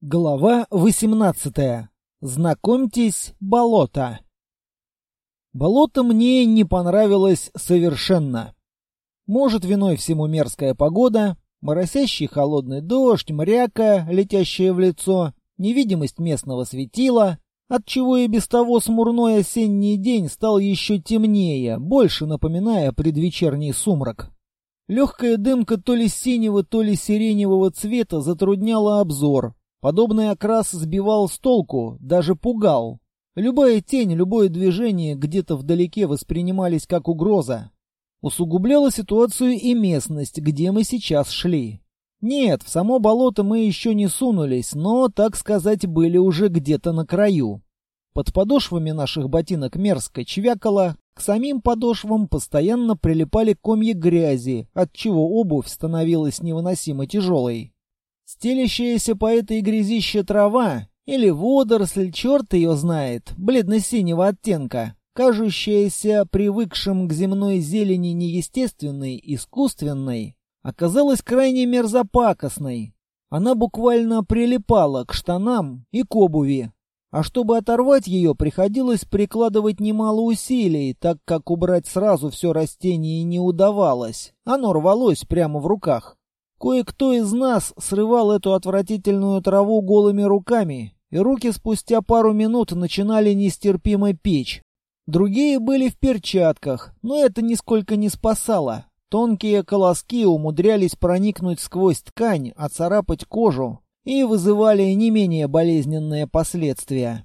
Глава 18. Знакомьтесь, болото. Болото мне не понравилось совершенно. Может, виной всему мерзкая погода, моросящий холодный дождь, мряка, летящая в лицо, невидимость местного светила, отчего и без того смурной осенний день стал еще темнее, больше напоминая предвечерний сумрак. Легкая дымка то ли синего, то ли сиреневого цвета затрудняла обзор, Подобный окрас сбивал с толку, даже пугал. Любая тень, любое движение где-то вдалеке воспринимались как угроза. Усугубляла ситуацию и местность, где мы сейчас шли. Нет, в само болото мы еще не сунулись, но, так сказать, были уже где-то на краю. Под подошвами наших ботинок мерзко чвякало, к самим подошвам постоянно прилипали комья грязи, отчего обувь становилась невыносимо тяжелой. Стелящаяся по этой грязище трава или водоросль, черт ее знает, бледно-синего оттенка, кажущаяся привыкшим к земной зелени неестественной, искусственной, оказалась крайне мерзопакостной. Она буквально прилипала к штанам и к обуви. А чтобы оторвать ее, приходилось прикладывать немало усилий, так как убрать сразу все растение не удавалось. Оно рвалось прямо в руках. Кое-кто из нас срывал эту отвратительную траву голыми руками, и руки спустя пару минут начинали нестерпимо печь. Другие были в перчатках, но это нисколько не спасало. Тонкие колоски умудрялись проникнуть сквозь ткань, оцарапать кожу и вызывали не менее болезненные последствия.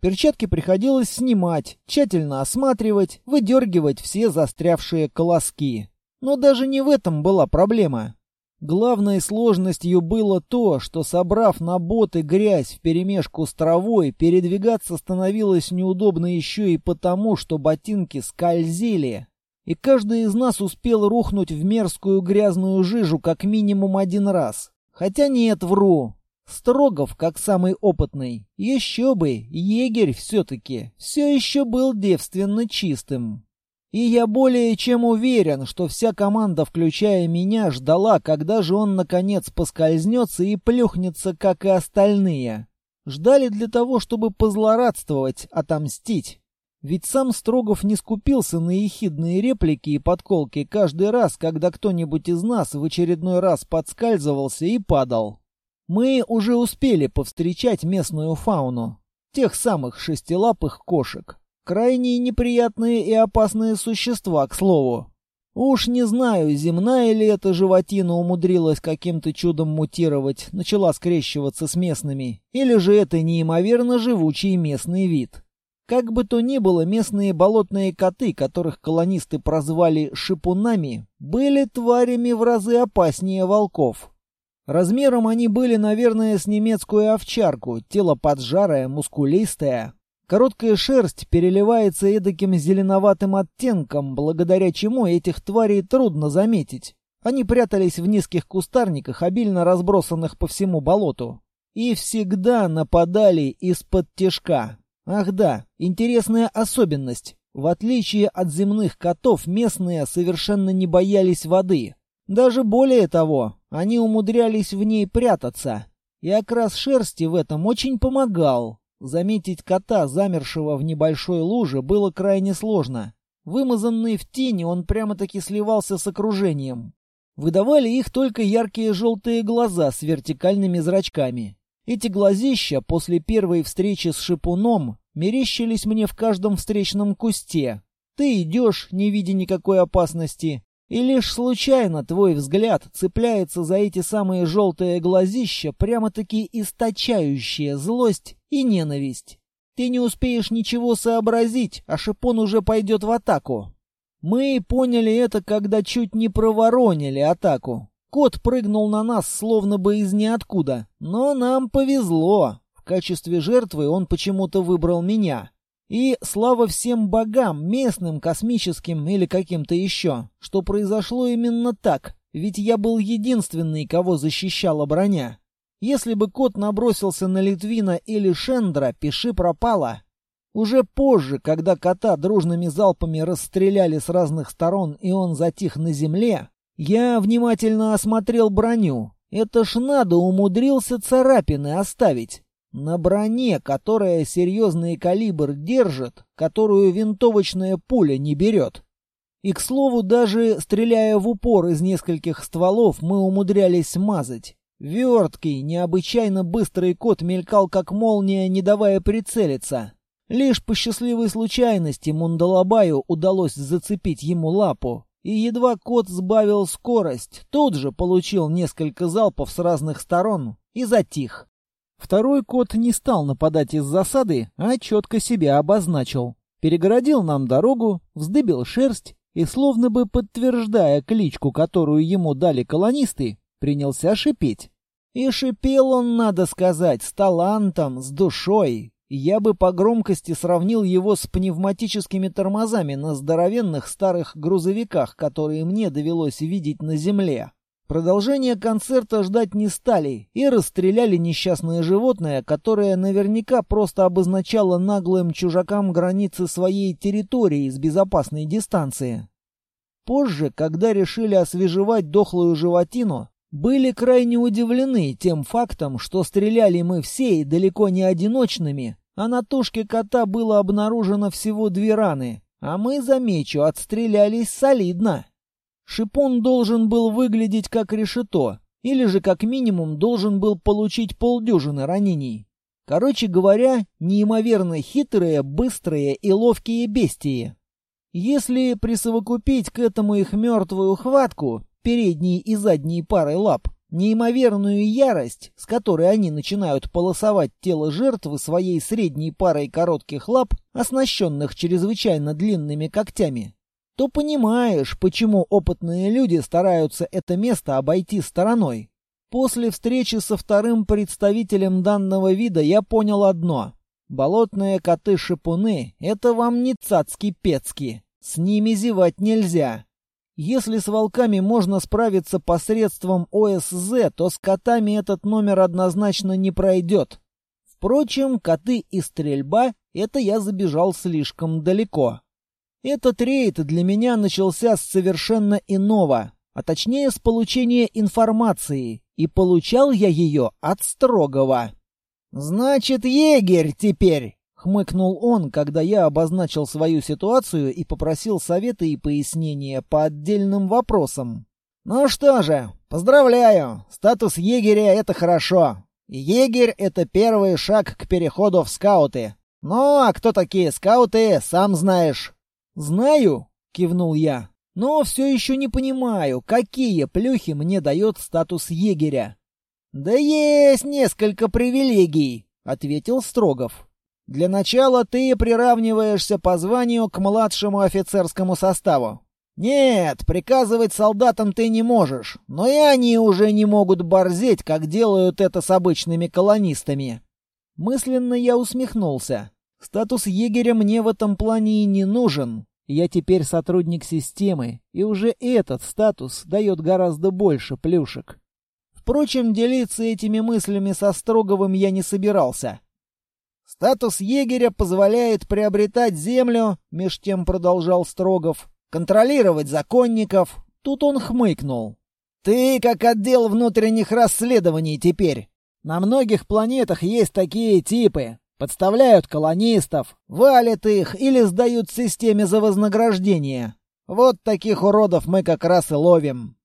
Перчатки приходилось снимать, тщательно осматривать, выдергивать все застрявшие колоски. Но даже не в этом была проблема. Главной сложностью было то, что, собрав на боты грязь вперемешку с травой, передвигаться становилось неудобно еще и потому, что ботинки скользили. И каждый из нас успел рухнуть в мерзкую грязную жижу как минимум один раз. Хотя нет, вру. Строгов, как самый опытный, еще бы, егерь все-таки, все еще был девственно чистым. И я более чем уверен, что вся команда, включая меня, ждала, когда же он наконец поскользнется и плюхнется, как и остальные. Ждали для того, чтобы позлорадствовать, отомстить. Ведь сам Строгов не скупился на ехидные реплики и подколки каждый раз, когда кто-нибудь из нас в очередной раз подскальзывался и падал. Мы уже успели повстречать местную фауну. Тех самых шестилапых кошек. Крайне неприятные и опасные существа, к слову. Уж не знаю, земная ли эта животина умудрилась каким-то чудом мутировать, начала скрещиваться с местными, или же это неимоверно живучий местный вид. Как бы то ни было, местные болотные коты, которых колонисты прозвали «шипунами», были тварями в разы опаснее волков. Размером они были, наверное, с немецкую овчарку, тело поджарое, мускулистое, Короткая шерсть переливается эдаким зеленоватым оттенком, благодаря чему этих тварей трудно заметить. Они прятались в низких кустарниках, обильно разбросанных по всему болоту. И всегда нападали из-под тяжка. Ах да, интересная особенность. В отличие от земных котов, местные совершенно не боялись воды. Даже более того, они умудрялись в ней прятаться. И окрас шерсти в этом очень помогал. Заметить кота, замершего в небольшой луже, было крайне сложно. Вымазанный в тени, он прямо-таки сливался с окружением. Выдавали их только яркие желтые глаза с вертикальными зрачками. Эти глазища после первой встречи с шипуном мерещились мне в каждом встречном кусте. Ты идешь, не видя никакой опасности, и лишь случайно твой взгляд цепляется за эти самые желтые глазища, прямо-таки источающие злость и ненависть. Ты не успеешь ничего сообразить, а шипон уже пойдет в атаку. Мы поняли это, когда чуть не проворонили атаку. Кот прыгнул на нас, словно бы из ниоткуда. Но нам повезло. В качестве жертвы он почему-то выбрал меня. И слава всем богам, местным, космическим или каким-то еще, что произошло именно так, ведь я был единственный, кого защищала броня. Если бы кот набросился на Литвина или Шендра, пиши пропало. Уже позже, когда кота дружными залпами расстреляли с разных сторон и он затих на земле, я внимательно осмотрел броню Это ж надо умудрился царапины оставить. На броне, которая серьезный калибр держит, которую винтовочная пуля не берет. И, к слову, даже стреляя в упор из нескольких стволов, мы умудрялись мазать. Верткий, необычайно быстрый кот мелькал как молния, не давая прицелиться. Лишь по счастливой случайности Мундалабаю удалось зацепить ему лапу. И едва кот сбавил скорость, тут же получил несколько залпов с разных сторон и затих. Второй кот не стал нападать из засады, а четко себя обозначил. Перегородил нам дорогу, вздыбил шерсть и, словно бы подтверждая кличку, которую ему дали колонисты, принялся шипеть. И шипел он, надо сказать, с талантом, с душой. Я бы по громкости сравнил его с пневматическими тормозами на здоровенных старых грузовиках, которые мне довелось видеть на земле. Продолжение концерта ждать не стали и расстреляли несчастное животное, которое наверняка просто обозначало наглым чужакам границы своей территории с безопасной дистанции. Позже, когда решили освежевать дохлую животину, были крайне удивлены тем фактом, что стреляли мы все и далеко не одиночными, а на тушке кота было обнаружено всего две раны, а мы, замечу, отстрелялись солидно. Шипон должен был выглядеть как решето, или же как минимум должен был получить полдюжины ранений. Короче говоря, неимоверно хитрые, быстрые и ловкие бестии. Если присовокупить к этому их мертвую хватку, передней и задней парой лап, неимоверную ярость, с которой они начинают полосовать тело жертвы своей средней парой коротких лап, оснащенных чрезвычайно длинными когтями, то понимаешь, почему опытные люди стараются это место обойти стороной. После встречи со вторым представителем данного вида я понял одно. Болотные коты-шипуны — это вам не цацки-пецки. С ними зевать нельзя. Если с волками можно справиться посредством ОСЗ, то с котами этот номер однозначно не пройдет. Впрочем, коты и стрельба — это я забежал слишком далеко. Этот рейд для меня начался с совершенно иного, а точнее с получения информации, и получал я ее от строгого. «Значит, егерь теперь!» — хмыкнул он, когда я обозначил свою ситуацию и попросил совета и пояснения по отдельным вопросам. «Ну что же, поздравляю! Статус егеря — это хорошо. Егерь — это первый шаг к переходу в скауты. Ну, а кто такие скауты, сам знаешь. «Знаю», — кивнул я, — «но все еще не понимаю, какие плюхи мне дает статус егеря». «Да есть несколько привилегий», — ответил Строгов. «Для начала ты приравниваешься по званию к младшему офицерскому составу. Нет, приказывать солдатам ты не можешь, но и они уже не могут борзеть, как делают это с обычными колонистами». Мысленно я усмехнулся. Статус егеря мне в этом плане и не нужен. Я теперь сотрудник системы, и уже этот статус дает гораздо больше плюшек. Впрочем, делиться этими мыслями со Строговым я не собирался. «Статус егеря позволяет приобретать землю», — меж тем продолжал Строгов, «контролировать законников». Тут он хмыкнул. «Ты как отдел внутренних расследований теперь. На многих планетах есть такие типы. Подставляют колонистов, валят их или сдают системе за вознаграждение. Вот таких уродов мы как раз и ловим.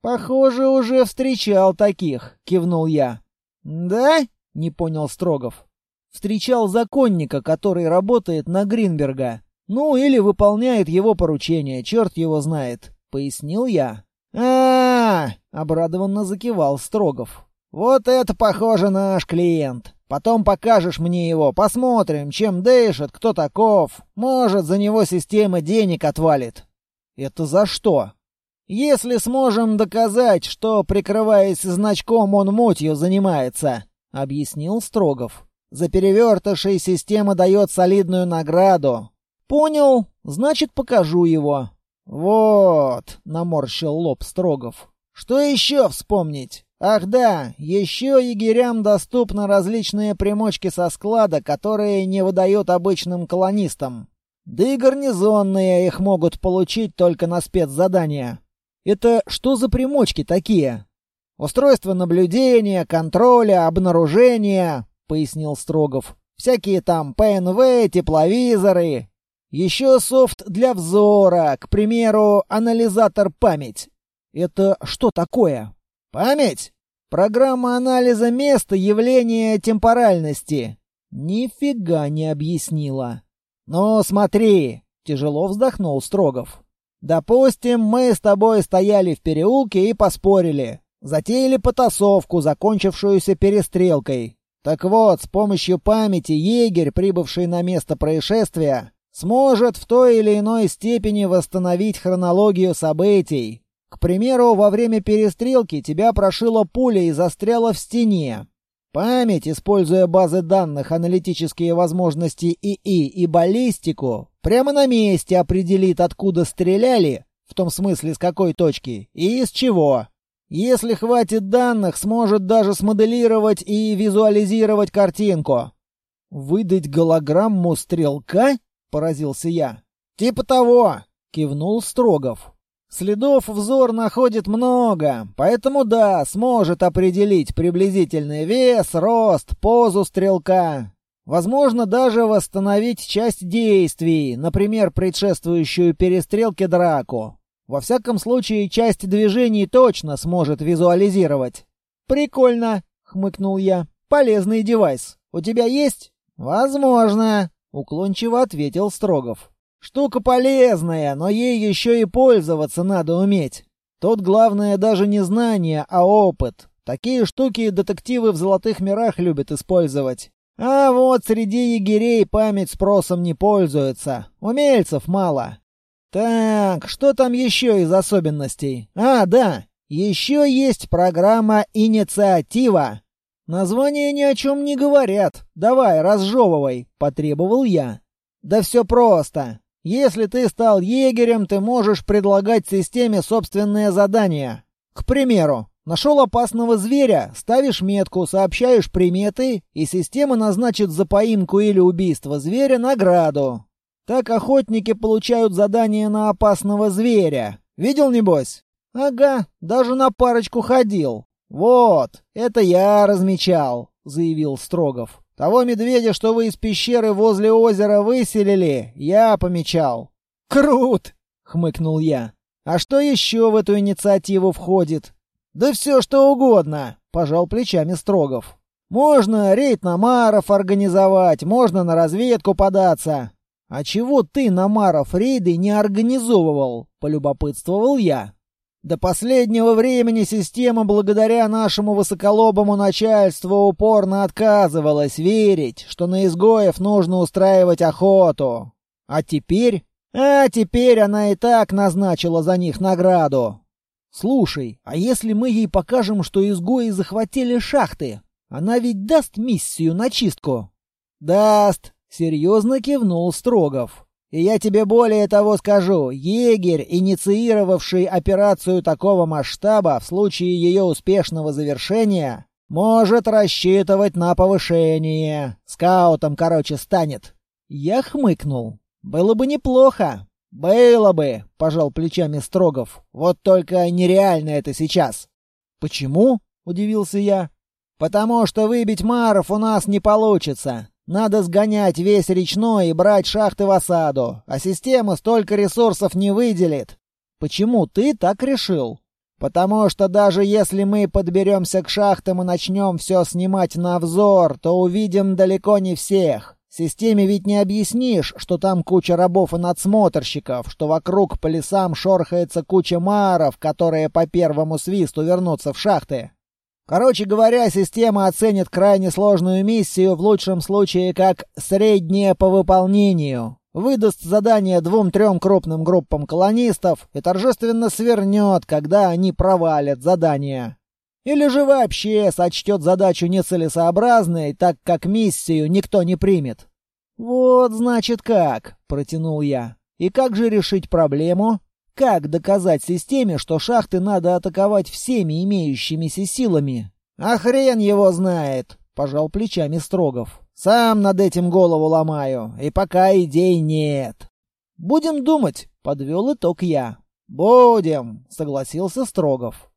Похоже, уже встречал таких, кивнул я. Да? Не понял Строгов. Встречал законника, который работает на Гринберга. Ну, или выполняет его поручение, черт его знает, пояснил я. А, -а, -а обрадованно закивал Строгов. Вот это похоже наш клиент. Потом покажешь мне его, посмотрим, чем дышит, кто таков. Может, за него система денег отвалит. Это за что? Если сможем доказать, что, прикрываясь значком, он мутью занимается, объяснил Строгов. За перевертышей система дает солидную награду. Понял, значит, покажу его. Вот, наморщил лоб Строгов. Что еще вспомнить? Ах да, еще егерям доступны различные примочки со склада, которые не выдают обычным колонистам. Да и гарнизонные их могут получить только на спецзадания. Это что за примочки такие? Устройство наблюдения, контроля, обнаружения, пояснил Строгов. Всякие там ПНВ, тепловизоры. Еще софт для взора, к примеру, анализатор память. Это что такое? Память? Программа анализа места явления темпоральности. Нифига не объяснила. Ну, смотри, тяжело вздохнул Строгов. Допустим, мы с тобой стояли в переулке и поспорили. Затеяли потасовку, закончившуюся перестрелкой. Так вот, с помощью памяти егерь, прибывший на место происшествия, сможет в той или иной степени восстановить хронологию событий. К примеру, во время перестрелки тебя прошила пуля и застряла в стене. Память, используя базы данных, аналитические возможности ИИ и баллистику, прямо на месте определит, откуда стреляли, в том смысле с какой точки и из чего. Если хватит данных, сможет даже смоделировать и визуализировать картинку. «Выдать голограмму стрелка?» — поразился я. «Типа того!» — кивнул Строгов. Следов взор находит много, поэтому да, сможет определить приблизительный вес, рост, позу стрелка. Возможно, даже восстановить часть действий, например, предшествующую перестрелке драку. Во всяком случае, часть движений точно сможет визуализировать. «Прикольно», — хмыкнул я. «Полезный девайс. У тебя есть?» «Возможно», — уклончиво ответил Строгов. Штука полезная, но ей еще и пользоваться надо уметь. Тут главное даже не знание, а опыт. Такие штуки детективы в золотых мирах любят использовать. А вот среди егерей память спросом не пользуется. Умельцев мало. Так, что там еще из особенностей? А, да, еще есть программа «Инициатива». Названия ни о чем не говорят. Давай, разжевывай, потребовал я. Да все просто. Если ты стал егерем, ты можешь предлагать системе собственные задания. К примеру, нашел опасного зверя, ставишь метку, сообщаешь приметы, и система назначит за поимку или убийство зверя награду. Так охотники получают задание на опасного зверя. Видел, небось? Ага, даже на парочку ходил. Вот, это я размечал, заявил Строгов. Того медведя, что вы из пещеры возле озера выселили, я помечал. Крут, хмыкнул я. А что еще в эту инициативу входит? Да все что угодно, пожал плечами Строгов. Можно рейд на Маров организовать, можно на разведку податься. А чего ты на Маров рейды не организовывал? полюбопытствовал я. До последнего времени система, благодаря нашему высоколобому начальству, упорно отказывалась верить, что на изгоев нужно устраивать охоту. А теперь... А теперь она и так назначила за них награду. Слушай, а если мы ей покажем, что изгои захватили шахты? Она ведь даст миссию на чистку? Даст, серьезно кивнул Строгов. И я тебе более того скажу, егерь, инициировавший операцию такого масштаба, в случае ее успешного завершения, может рассчитывать на повышение. Скаутом, короче, станет. Я хмыкнул. Было бы неплохо. Было бы, пожал плечами Строгов. Вот только нереально это сейчас. Почему? удивился я. Потому что выбить Маров у нас не получится. Надо сгонять весь речной и брать шахты в осаду, а система столько ресурсов не выделит. Почему ты так решил? Потому что даже если мы подберемся к шахтам и начнем все снимать на взор, то увидим далеко не всех. Системе ведь не объяснишь, что там куча рабов и надсмотрщиков, что вокруг по лесам шорхается куча маров, которые по первому свисту вернутся в шахты. Короче говоря, система оценит крайне сложную миссию в лучшем случае как среднее по выполнению. Выдаст задание двум-трем крупным группам колонистов и торжественно свернет, когда они провалят задание. Или же вообще сочтет задачу нецелесообразной, так как миссию никто не примет. «Вот, значит, как», — протянул я. «И как же решить проблему?» Как доказать системе, что шахты надо атаковать всеми имеющимися силами? А хрен его знает, пожал плечами Строгов. Сам над этим голову ломаю, и пока идей нет. Будем думать, подвел итог я. Будем, согласился Строгов.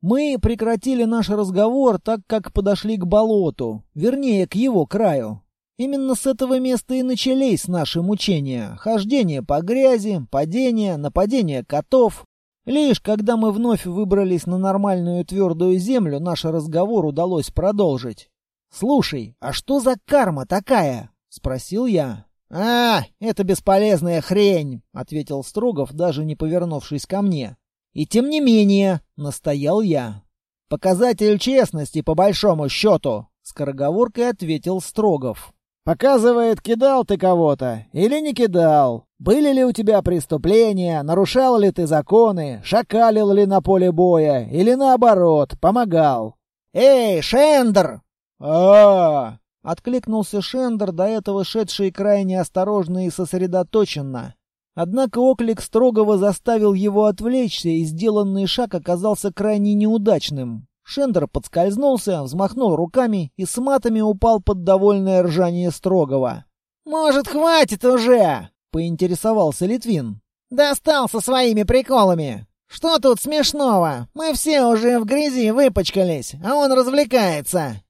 Мы прекратили наш разговор, так как подошли к болоту, вернее, к его краю. Именно с этого места и начались наши мучения. Хождение по грязи, падение, нападение котов. Лишь когда мы вновь выбрались на нормальную твердую землю, наш разговор удалось продолжить. «Слушай, а что за карма такая?» — спросил я. «А, это бесполезная хрень», — ответил Строгов, даже не повернувшись ко мне. И тем не менее, настоял я. Показатель честности по большому счету, скороговоркой ответил Строгов. Показывает, кидал ты кого-то или не кидал. Были ли у тебя преступления, нарушал ли ты законы, шакалил ли на поле боя или наоборот, помогал. Эй, Шендер! А, -а, -а откликнулся Шендер, до этого шедший крайне осторожно и сосредоточенно. Однако оклик строгого заставил его отвлечься, и сделанный шаг оказался крайне неудачным. Шендер подскользнулся, взмахнул руками и с матами упал под довольное ржание строгого. «Может, хватит уже?» — поинтересовался Литвин. «Достал со своими приколами. Что тут смешного? Мы все уже в грязи выпачкались, а он развлекается».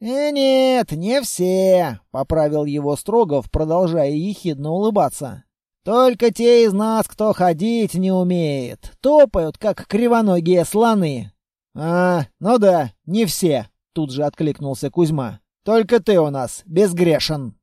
«Э, нет, не все», — поправил его Строгов, продолжая ехидно улыбаться. Только те из нас, кто ходить не умеет, топают, как кривоногие слоны. А, ну да, не все, тут же откликнулся Кузьма. Только ты у нас безгрешен.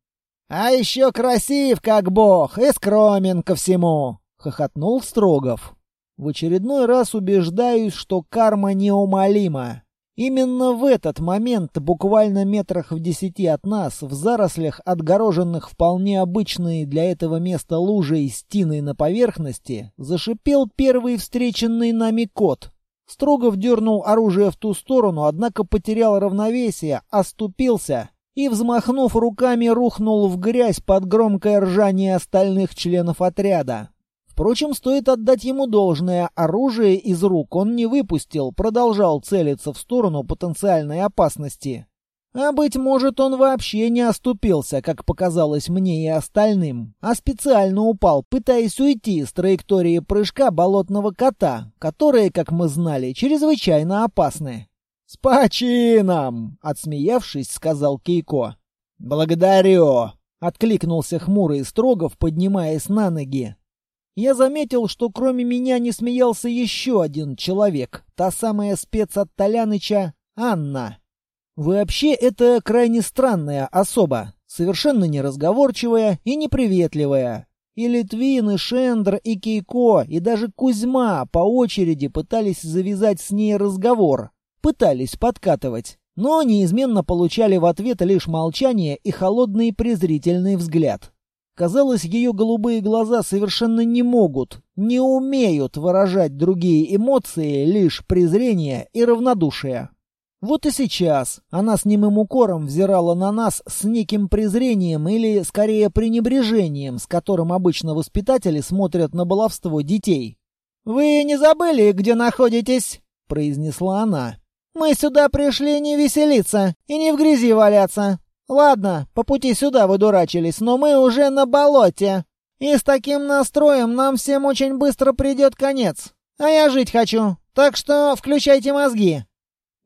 А еще красив, как бог, и скромен ко всему, хохотнул Строгов. В очередной раз убеждаюсь, что карма неумолима. Именно в этот момент, буквально метрах в десяти от нас, в зарослях, отгороженных вполне обычной для этого места лужей стиной на поверхности, зашипел первый встреченный нами кот. Строгов дернул оружие в ту сторону, однако потерял равновесие, оступился и, взмахнув руками, рухнул в грязь под громкое ржание остальных членов отряда. Впрочем, стоит отдать ему должное, оружие из рук он не выпустил, продолжал целиться в сторону потенциальной опасности. А быть может, он вообще не оступился, как показалось мне и остальным, а специально упал, пытаясь уйти с траектории прыжка болотного кота, которые, как мы знали, чрезвычайно опасны. «С почином!» — отсмеявшись, сказал Кейко. «Благодарю!» — откликнулся хмурый Строгов, поднимаясь на ноги я заметил, что кроме меня не смеялся еще один человек, та самая спец от Толяныча Анна. Вообще, это крайне странная особа, совершенно неразговорчивая и неприветливая. И Литвин, и Шендр, и Кейко, и даже Кузьма по очереди пытались завязать с ней разговор, пытались подкатывать, но неизменно получали в ответ лишь молчание и холодный презрительный взгляд. Казалось, ее голубые глаза совершенно не могут, не умеют выражать другие эмоции, лишь презрение и равнодушие. Вот и сейчас она с немым укором взирала на нас с неким презрением или, скорее, пренебрежением, с которым обычно воспитатели смотрят на баловство детей. «Вы не забыли, где находитесь?» — произнесла она. «Мы сюда пришли не веселиться и не в грязи валяться. Ладно, по пути сюда вы дурачились, но мы уже на болоте. И с таким настроем нам всем очень быстро придет конец. А я жить хочу, так что включайте мозги».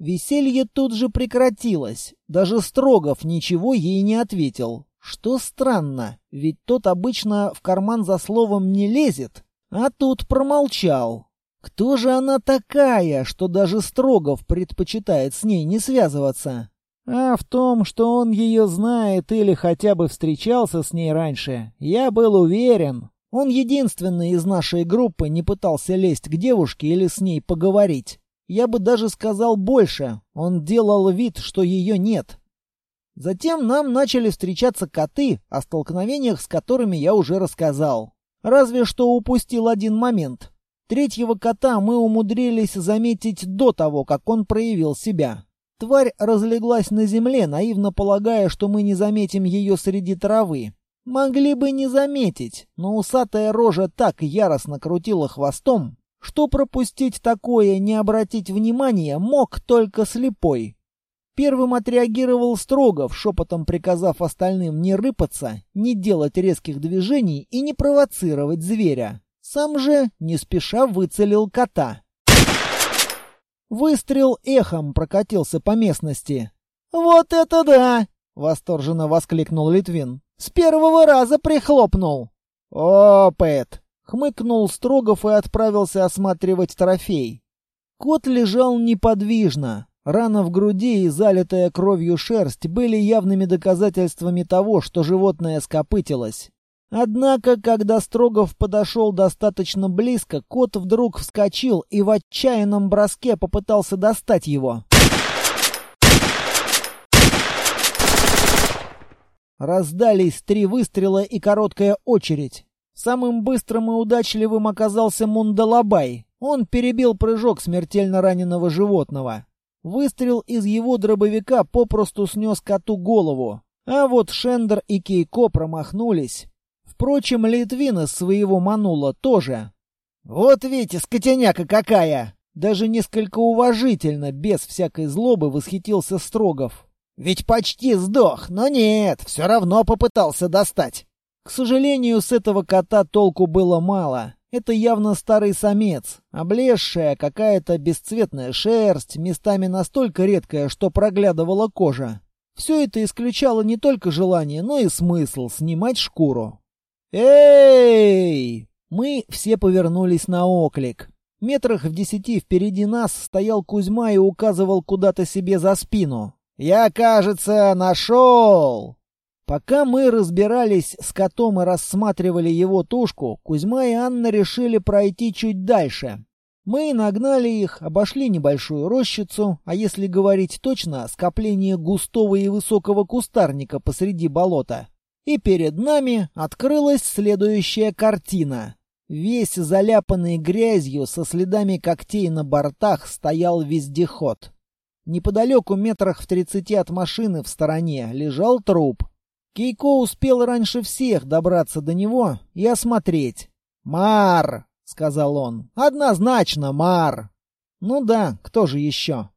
Веселье тут же прекратилось. Даже Строгов ничего ей не ответил. Что странно, ведь тот обычно в карман за словом не лезет, а тут промолчал. Кто же она такая, что даже Строгов предпочитает с ней не связываться? А в том, что он ее знает или хотя бы встречался с ней раньше, я был уверен. Он единственный из нашей группы не пытался лезть к девушке или с ней поговорить. Я бы даже сказал больше, он делал вид, что ее нет. Затем нам начали встречаться коты, о столкновениях с которыми я уже рассказал. Разве что упустил один момент. Третьего кота мы умудрились заметить до того, как он проявил себя. Тварь разлеглась на земле, наивно полагая, что мы не заметим ее среди травы. Могли бы не заметить, но усатая рожа так яростно крутила хвостом, что пропустить такое, не обратить внимания, мог только слепой. Первым отреагировал Строгов, шепотом приказав остальным не рыпаться, не делать резких движений и не провоцировать зверя. Сам же не спеша выцелил кота. Выстрел эхом прокатился по местности. «Вот это да!» — восторженно воскликнул Литвин. «С первого раза прихлопнул!» «Опыт!» — хмыкнул Строгов и отправился осматривать трофей. Кот лежал неподвижно. Рана в груди и залитая кровью шерсть были явными доказательствами того, что животное скопытилось. Однако, когда Строгов подошел достаточно близко, кот вдруг вскочил и в отчаянном броске попытался достать его. Раздались три выстрела и короткая очередь. Самым быстрым и удачливым оказался Мундалабай. Он перебил прыжок смертельно раненого животного. Выстрел из его дробовика попросту снес коту голову. А вот Шендер и Кейко промахнулись. Впрочем, Литвин из своего манула тоже. «Вот видите, скотеняка какая!» Даже несколько уважительно, без всякой злобы, восхитился Строгов. «Ведь почти сдох, но нет, все равно попытался достать». К сожалению, с этого кота толку было мало. Это явно старый самец, облезшая какая-то бесцветная шерсть, местами настолько редкая, что проглядывала кожа. Все это исключало не только желание, но и смысл снимать шкуру. «Эй!» Мы все повернулись на оклик. Метрах в десяти впереди нас стоял Кузьма и указывал куда-то себе за спину. «Я, кажется, нашел!» Пока мы разбирались с котом и рассматривали его тушку, Кузьма и Анна решили пройти чуть дальше. Мы нагнали их, обошли небольшую рощицу, а если говорить точно, скопление густого и высокого кустарника посреди болота. И перед нами открылась следующая картина. Весь заляпанный грязью со следами когтей на бортах стоял вездеход. Неподалеку метрах в тридцати от машины в стороне лежал труп. Кейко успел раньше всех добраться до него и осмотреть. «Мар!» — сказал он. «Однозначно, Мар!» «Ну да, кто же еще?»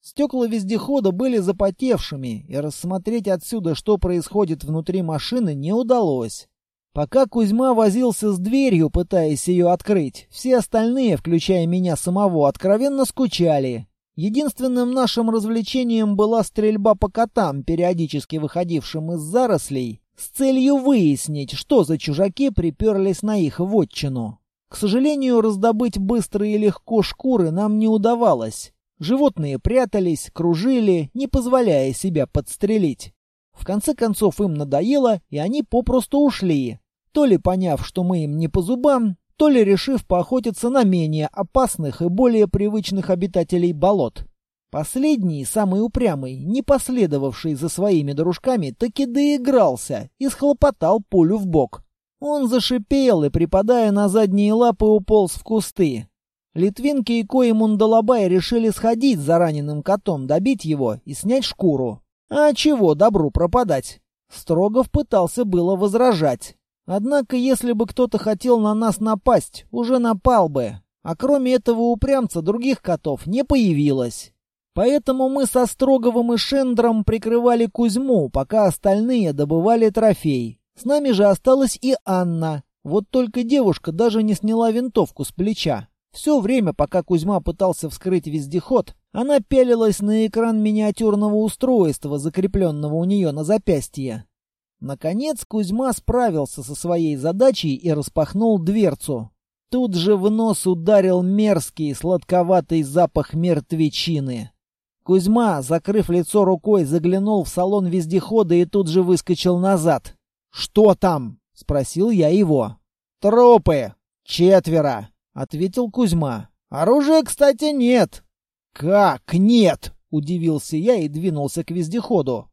Стекла вездехода были запотевшими, и рассмотреть отсюда, что происходит внутри машины, не удалось. Пока Кузьма возился с дверью, пытаясь ее открыть, все остальные, включая меня самого, откровенно скучали. Единственным нашим развлечением была стрельба по котам, периодически выходившим из зарослей, с целью выяснить, что за чужаки приперлись на их вотчину. К сожалению, раздобыть быстро и легко шкуры нам не удавалось. Животные прятались, кружили, не позволяя себя подстрелить. В конце концов им надоело, и они попросту ушли. То ли поняв, что мы им не по зубам, то ли решив поохотиться на менее опасных и более привычных обитателей болот. Последний, самый упрямый, не последовавший за своими дружками, таки доигрался и схлопотал пулю в бок. Он зашипел и, припадая на задние лапы, уполз в кусты. Литвинки и Ко и Мундалабай решили сходить за раненым котом, добить его и снять шкуру. А чего добру пропадать? Строгов пытался было возражать. Однако, если бы кто-то хотел на нас напасть, уже напал бы. А кроме этого упрямца других котов не появилось. Поэтому мы со Строговым и Шендром прикрывали Кузьму, пока остальные добывали трофей. С нами же осталась и Анна. Вот только девушка даже не сняла винтовку с плеча. Все время, пока Кузьма пытался вскрыть вездеход, она пялилась на экран миниатюрного устройства, закрепленного у нее на запястье. Наконец Кузьма справился со своей задачей и распахнул дверцу. Тут же в нос ударил мерзкий сладковатый запах мертвечины. Кузьма, закрыв лицо рукой, заглянул в салон вездехода и тут же выскочил назад. «Что там?» — спросил я его. «Трупы! Четверо!» ответил Кузьма. Оружия, кстати, нет. Как нет? удивился я и двинулся к вездеходу.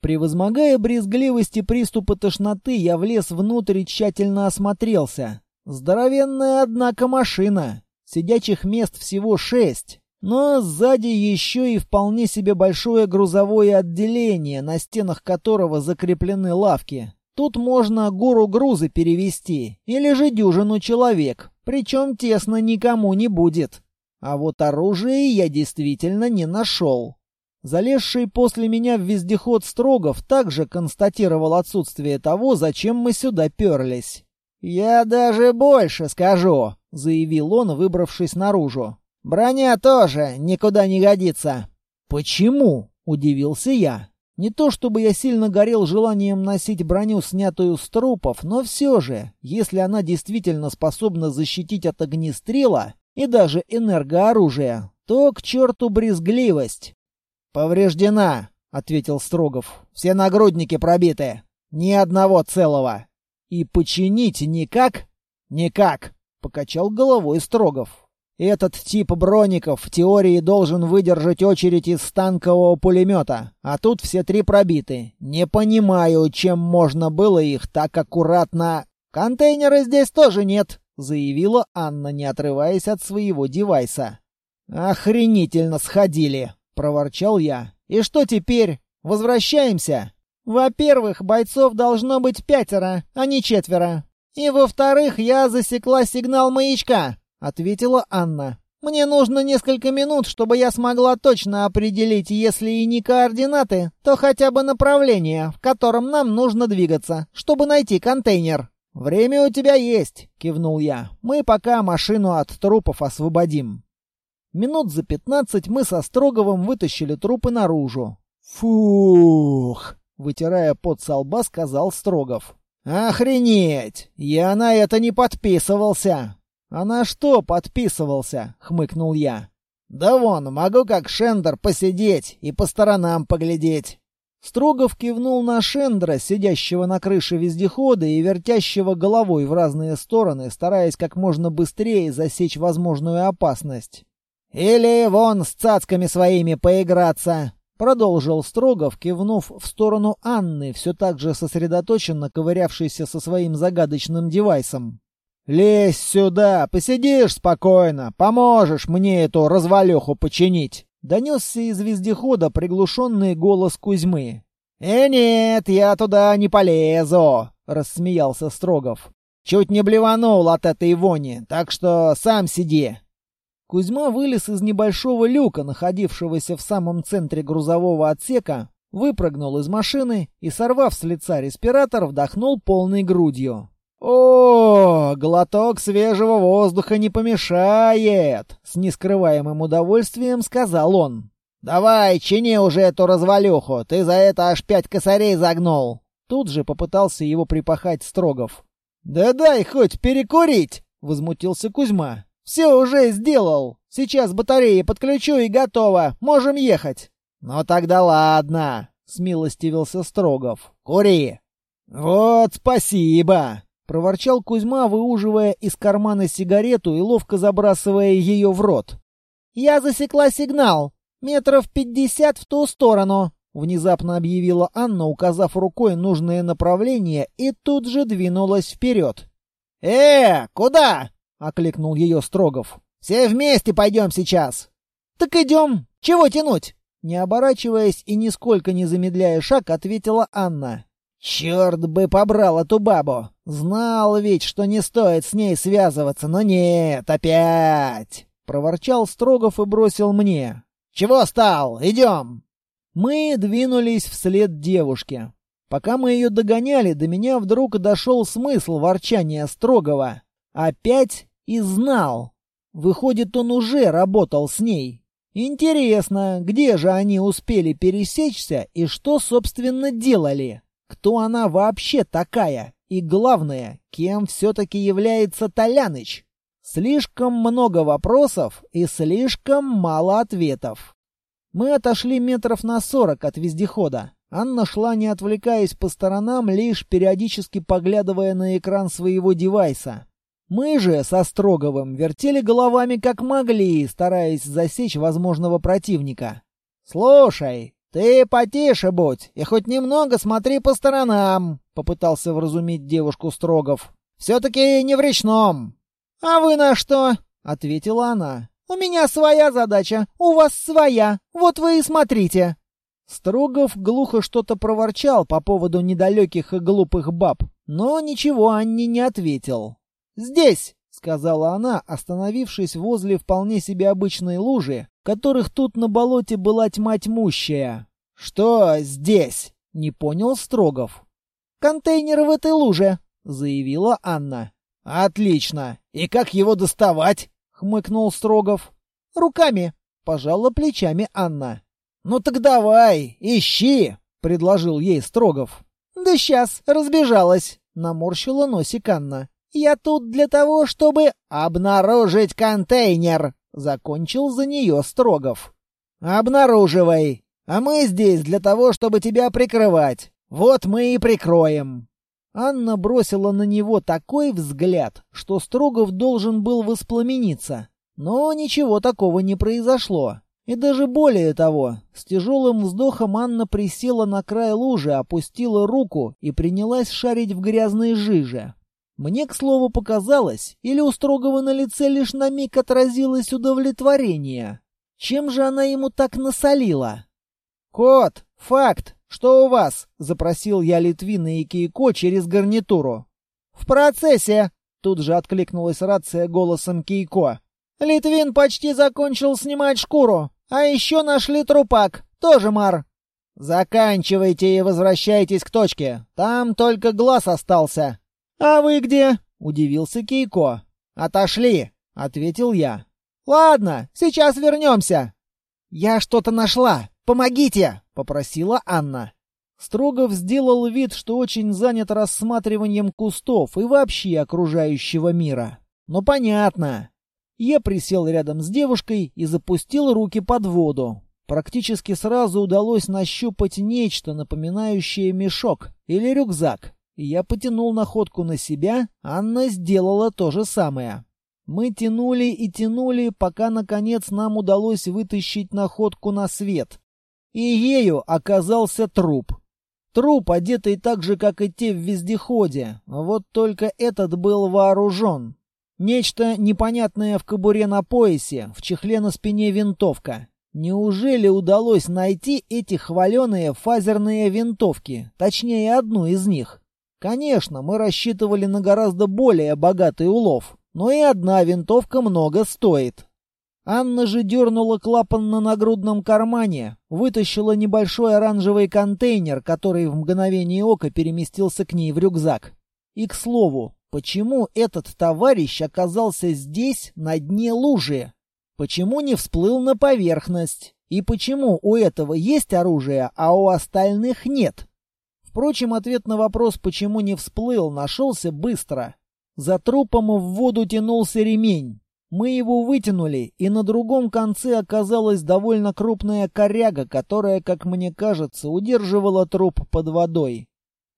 Превозмогая брезгливости приступа тошноты, я влез внутрь и тщательно осмотрелся. Здоровенная, однако, машина. Сидячих мест всего шесть. Но сзади еще и вполне себе большое грузовое отделение, на стенах которого закреплены лавки. Тут можно гору груза перевести, или же дюжину человек, причем тесно никому не будет. А вот оружие я действительно не нашел. Залезший после меня в вездеход Строгов также констатировал отсутствие того, зачем мы сюда перлись. «Я даже больше скажу», — заявил он, выбравшись наружу. Броня тоже никуда не годится». «Почему?» — удивился я. Не то чтобы я сильно горел желанием носить броню, снятую с трупов, но все же, если она действительно способна защитить от огнестрела и даже энергооружия, то к черту брезгливость. «Повреждена», — ответил Строгов. «Все нагрудники пробиты. Ни одного целого». «И починить никак?» «Никак», — покачал головой Строгов. Этот тип броников в теории должен выдержать очередь из танкового пулемета, а тут все три пробиты. Не понимаю, чем можно было их так аккуратно... Контейнера здесь тоже нет, заявила Анна, не отрываясь от своего девайса. Охренительно сходили, проворчал я. И что теперь? Возвращаемся? Во-первых, бойцов должно быть пятеро, а не четверо. И во-вторых, я засекла сигнал маячка. — ответила Анна. «Мне нужно несколько минут, чтобы я смогла точно определить, если и не координаты, то хотя бы направление, в котором нам нужно двигаться, чтобы найти контейнер». «Время у тебя есть», — кивнул я. «Мы пока машину от трупов освободим». Минут за пятнадцать мы со Строговым вытащили трупы наружу. «Фух!» — вытирая пот со лба, сказал Строгов. «Охренеть! Я на это не подписывался!» «А на что подписывался?» — хмыкнул я. «Да вон, могу как Шендер посидеть и по сторонам поглядеть». Строгов кивнул на Шендера, сидящего на крыше вездехода и вертящего головой в разные стороны, стараясь как можно быстрее засечь возможную опасность. «Или вон с цацками своими поиграться», — продолжил Строгов, кивнув в сторону Анны, все так же сосредоточенно ковырявшейся со своим загадочным девайсом. «Лезь сюда, посидишь спокойно, поможешь мне эту развалюху починить!» Донесся из вездехода приглушенный голос Кузьмы. «Э, нет, я туда не полезу!» — рассмеялся Строгов. «Чуть не блеванул от этой вони, так что сам сиди!» Кузьма вылез из небольшого люка, находившегося в самом центре грузового отсека, выпрыгнул из машины и, сорвав с лица респиратор, вдохнул полной грудью. «О, глоток свежего воздуха не помешает!» — с нескрываемым удовольствием сказал он. «Давай, чини уже эту развалюху, ты за это аж пять косарей загнул!» Тут же попытался его припахать Строгов. «Да дай хоть перекурить!» — возмутился Кузьма. «Все уже сделал! Сейчас батареи подключу и готово! Можем ехать!» «Ну тогда ладно!» — смилостивился Строгов. «Кури!» «Вот спасибо!» проворчал Кузьма, выуживая из кармана сигарету и ловко забрасывая ее в рот. «Я засекла сигнал. Метров пятьдесят в ту сторону», — внезапно объявила Анна, указав рукой нужное направление, и тут же двинулась вперед. «Э, куда?» — окликнул ее Строгов. «Все вместе пойдем сейчас». «Так идем. Чего тянуть?» Не оборачиваясь и нисколько не замедляя шаг, ответила Анна. «Черт бы побрал эту бабу! Знал ведь, что не стоит с ней связываться, но нет, опять!» Проворчал Строгов и бросил мне. «Чего стал? Идем!» Мы двинулись вслед девушке. Пока мы ее догоняли, до меня вдруг дошел смысл ворчания Строгова. Опять и знал. Выходит, он уже работал с ней. Интересно, где же они успели пересечься и что, собственно, делали? Кто она вообще такая? И главное, кем все-таки является Толяныч? Слишком много вопросов и слишком мало ответов. Мы отошли метров на сорок от вездехода. Анна шла, не отвлекаясь по сторонам, лишь периодически поглядывая на экран своего девайса. Мы же со Строговым вертели головами как могли, стараясь засечь возможного противника. «Слушай, «Ты потише будь и хоть немного смотри по сторонам», — попытался вразумить девушку Строгов. «Все-таки не в речном». «А вы на что?» — ответила она. «У меня своя задача, у вас своя. Вот вы и смотрите». Строгов глухо что-то проворчал по поводу недалеких и глупых баб, но ничего Анне не ответил. «Здесь!» — сказала она, остановившись возле вполне себе обычной лужи, которых тут на болоте была тьма тьмущая. «Что здесь?» — не понял Строгов. «Контейнер в этой луже», — заявила Анна. «Отлично! И как его доставать?» — хмыкнул Строгов. руками», — пожала плечами Анна. «Ну так давай, ищи», — предложил ей Строгов. «Да сейчас, разбежалась», — наморщила носик Анна. «Я тут для того, чтобы обнаружить контейнер», — закончил за нее Строгов. «Обнаруживай. А мы здесь для того, чтобы тебя прикрывать. Вот мы и прикроем». Анна бросила на него такой взгляд, что Строгов должен был воспламениться. Но ничего такого не произошло. И даже более того, с тяжелым вздохом Анна присела на край лужи, опустила руку и принялась шарить в грязной жиже. Мне, к слову, показалось, или у Строгова на лице лишь на миг отразилось удовлетворение. Чем же она ему так насолила? «Кот, факт, что у вас?» — запросил я Литвина и Кейко через гарнитуру. «В процессе!» — тут же откликнулась рация голосом Кейко. «Литвин почти закончил снимать шкуру, а еще нашли трупак, тоже мар». «Заканчивайте и возвращайтесь к точке, там только глаз остался». «А вы где?» — удивился Кейко. «Отошли», — ответил я. «Ладно, сейчас вернемся». «Я что-то нашла. Помогите!» — попросила Анна. Строгов сделал вид, что очень занят рассматриванием кустов и вообще окружающего мира. Но понятно. Я присел рядом с девушкой и запустил руки под воду. Практически сразу удалось нащупать нечто, напоминающее мешок или рюкзак я потянул находку на себя, Анна сделала то же самое. Мы тянули и тянули, пока, наконец, нам удалось вытащить находку на свет. И ею оказался труп. Труп, одетый так же, как и те в вездеходе, вот только этот был вооружен. Нечто непонятное в кобуре на поясе, в чехле на спине винтовка. Неужели удалось найти эти хваленые фазерные винтовки, точнее одну из них? Конечно, мы рассчитывали на гораздо более богатый улов, но и одна винтовка много стоит. Анна же дернула клапан на нагрудном кармане, вытащила небольшой оранжевый контейнер, который в мгновение ока переместился к ней в рюкзак. И, к слову, почему этот товарищ оказался здесь, на дне лужи? Почему не всплыл на поверхность? И почему у этого есть оружие, а у остальных нет? Впрочем, ответ на вопрос, почему не всплыл, нашелся быстро. За трупом в воду тянулся ремень. Мы его вытянули, и на другом конце оказалась довольно крупная коряга, которая, как мне кажется, удерживала труп под водой.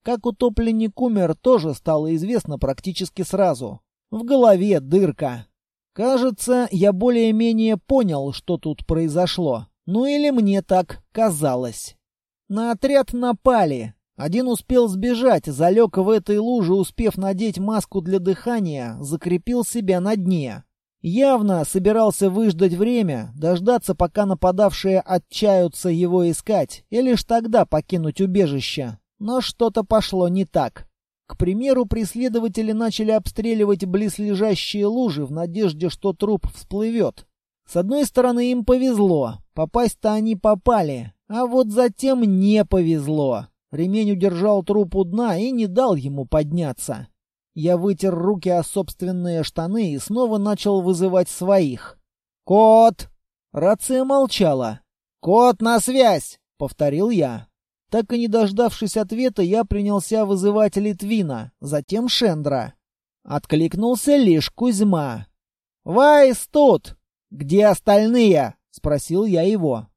Как утопленник умер, тоже стало известно практически сразу. В голове дырка. Кажется, я более-менее понял, что тут произошло. Ну или мне так казалось. На отряд напали, один успел сбежать, залег в этой луже, успев надеть маску для дыхания, закрепил себя на дне. Явно собирался выждать время, дождаться, пока нападавшие отчаются его искать, и лишь тогда покинуть убежище. Но что-то пошло не так. К примеру, преследователи начали обстреливать близлежащие лужи в надежде, что труп всплывет. С одной стороны, им повезло, попасть-то они попали, а вот затем не повезло. Ремень удержал труп у дна и не дал ему подняться. Я вытер руки о собственные штаны и снова начал вызывать своих. «Кот!» Рация молчала. «Кот, на связь!» — повторил я. Так и не дождавшись ответа, я принялся вызывать Литвина, затем Шендра. Откликнулся лишь Кузьма. «Вайс тут! Где остальные?» — спросил я его.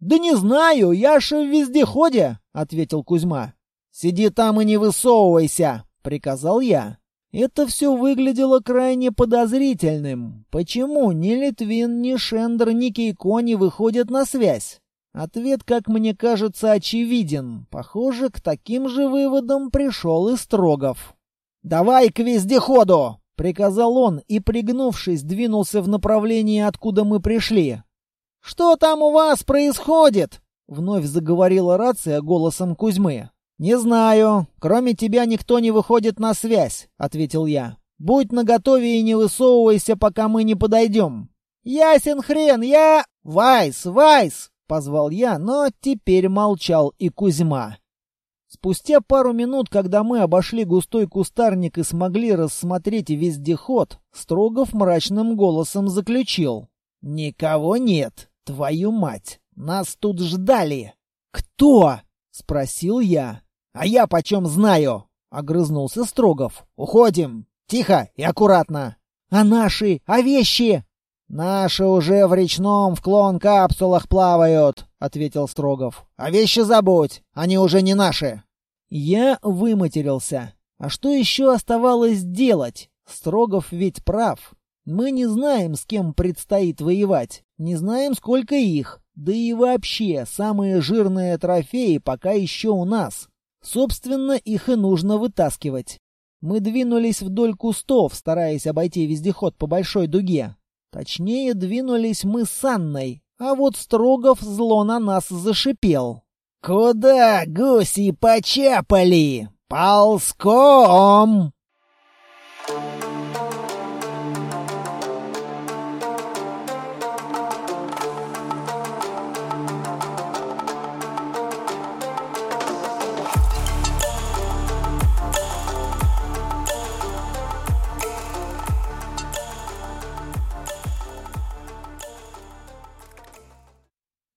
«Да не знаю, я ж в вездеходе», — ответил Кузьма. «Сиди там и не высовывайся», — приказал я. Это все выглядело крайне подозрительным. Почему ни Литвин, ни Шендер, ни Кейко не выходят на связь? Ответ, как мне кажется, очевиден. Похоже, к таким же выводам пришел и Строгов. «Давай к вездеходу!» — приказал он и, пригнувшись, двинулся в направлении, откуда мы пришли. «Что там у вас происходит?» — вновь заговорила рация голосом Кузьмы. «Не знаю. Кроме тебя никто не выходит на связь», — ответил я. «Будь наготове и не высовывайся, пока мы не подойдем». «Ясен хрен, я...» «Вайс, Вайс!» — позвал я, но теперь молчал и Кузьма. Спустя пару минут, когда мы обошли густой кустарник и смогли рассмотреть вездеход, Строгов мрачным голосом заключил. «Никого нет, твою мать! Нас тут ждали!» «Кто?» — спросил я. «А я почем знаю?» — огрызнулся Строгов. «Уходим! Тихо и аккуратно!» «А наши? А вещи?» «Наши уже в речном в клон-капсулах плавают», — ответил Строгов. «А вещи забудь, они уже не наши». Я выматерился. А что еще оставалось делать? Строгов ведь прав. Мы не знаем, с кем предстоит воевать. Не знаем, сколько их. Да и вообще, самые жирные трофеи пока еще у нас. Собственно, их и нужно вытаскивать. Мы двинулись вдоль кустов, стараясь обойти вездеход по большой дуге. Точнее, двинулись мы с Анной, а вот Строгов зло на нас зашипел. «Куда гуси почапали? Ползком!»